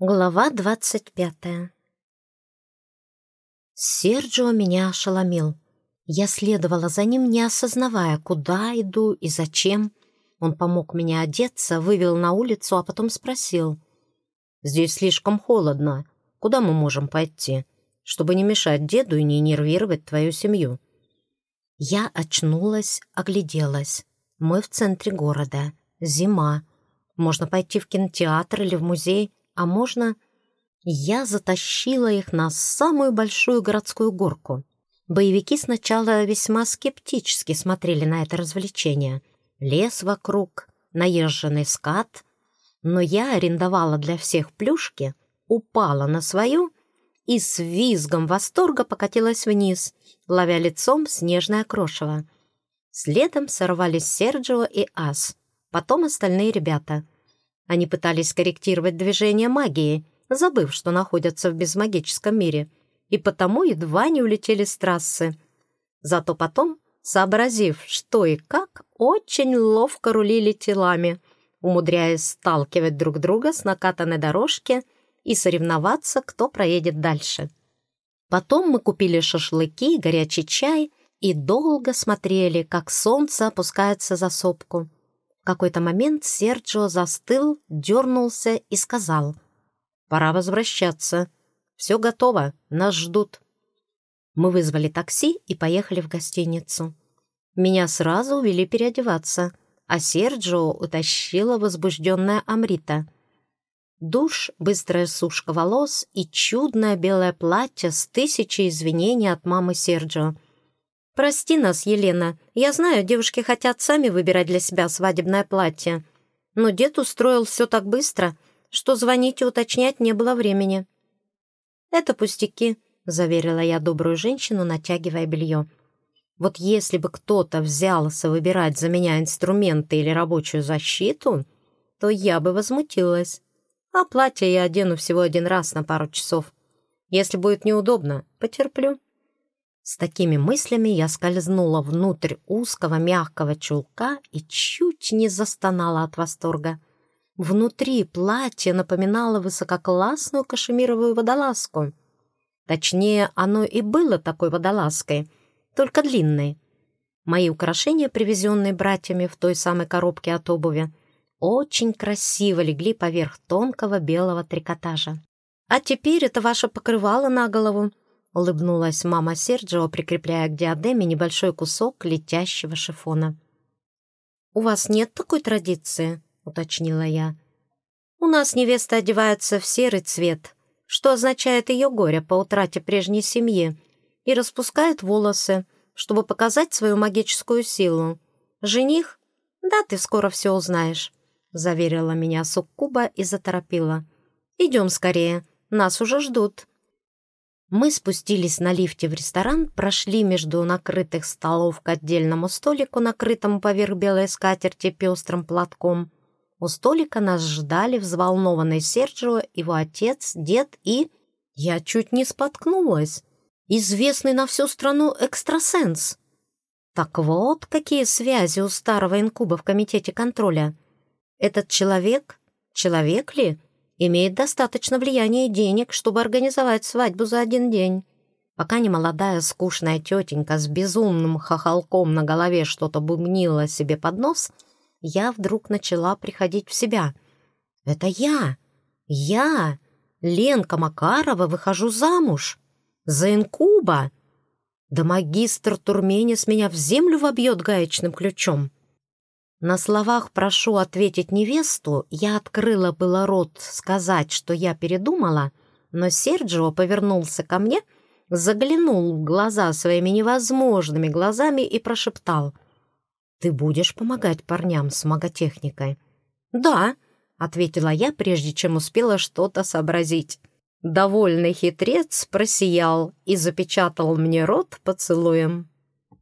Глава двадцать пятая Серджио меня ошеломил. Я следовала за ним, не осознавая, куда иду и зачем. Он помог мне одеться, вывел на улицу, а потом спросил. «Здесь слишком холодно. Куда мы можем пойти, чтобы не мешать деду и не нервировать твою семью?» Я очнулась, огляделась. Мы в центре города. Зима. Можно пойти в кинотеатр или в музей — а можно... Я затащила их на самую большую городскую горку. Боевики сначала весьма скептически смотрели на это развлечение. Лес вокруг, наезженный скат. Но я арендовала для всех плюшки, упала на свою и с визгом восторга покатилась вниз, ловя лицом снежное крошево. Следом сорвались Серджио и Ас, потом остальные ребята — они пытались корректировать движение магии, забыв, что находятся в безмагическом мире, и потому едва не улетели с трассы. Зато потом, сообразив, что и как, очень ловко рулили телами, умудряясь сталкивать друг друга с накатанной дорожки и соревноваться, кто проедет дальше. Потом мы купили шашлыки, горячий чай и долго смотрели, как солнце опускается за сопку. Какой-то момент Серджио застыл, дернулся и сказал, «Пора возвращаться. Все готово, нас ждут». Мы вызвали такси и поехали в гостиницу. Меня сразу увели переодеваться, а Серджио утащила возбужденная Амрита. Душ, быстрая сушка волос и чудное белое платье с тысячей извинений от мамы Серджио. «Прости нас, Елена. Я знаю, девушки хотят сами выбирать для себя свадебное платье. Но дед устроил все так быстро, что звонить и уточнять не было времени». «Это пустяки», — заверила я добрую женщину, натягивая белье. «Вот если бы кто-то взялся выбирать за меня инструменты или рабочую защиту, то я бы возмутилась. А платье я одену всего один раз на пару часов. Если будет неудобно, потерплю». С такими мыслями я скользнула внутрь узкого мягкого чулка и чуть не застонала от восторга. Внутри платье напоминало высококлассную кашемировую водолазку. Точнее, оно и было такой водолазкой, только длинной. Мои украшения, привезенные братьями в той самой коробке от обуви, очень красиво легли поверх тонкого белого трикотажа. «А теперь это ваше покрывало на голову», — улыбнулась мама Серджио, прикрепляя к диадеме небольшой кусок летящего шифона. «У вас нет такой традиции?» — уточнила я. «У нас невеста одевается в серый цвет, что означает ее горе по утрате прежней семьи, и распускает волосы, чтобы показать свою магическую силу. Жених? Да, ты скоро все узнаешь», — заверила меня Суккуба и заторопила. «Идем скорее, нас уже ждут». Мы спустились на лифте в ресторан, прошли между накрытых столов к отдельному столику, накрытому поверх белой скатерти пестрым платком. У столика нас ждали взволнованный Серджио, его отец, дед и... Я чуть не споткнулась. Известный на всю страну экстрасенс. Так вот, какие связи у старого инкуба в комитете контроля. Этот человек... Человек ли? Имеет достаточно влияния и денег, чтобы организовать свадьбу за один день. Пока не молодая скучная тетенька с безумным хохолком на голове что-то бубнила себе под нос, я вдруг начала приходить в себя. «Это я! Я! Ленка Макарова выхожу замуж! За инкуба! Да магистр Турменис меня в землю вобьет гаечным ключом!» На словах «прошу ответить невесту» я открыла было рот сказать, что я передумала, но Серджио повернулся ко мне, заглянул в глаза своими невозможными глазами и прошептал «Ты будешь помогать парням с маготехникой?» «Да», — ответила я, прежде чем успела что-то сообразить. Довольный хитрец просиял и запечатал мне рот поцелуем.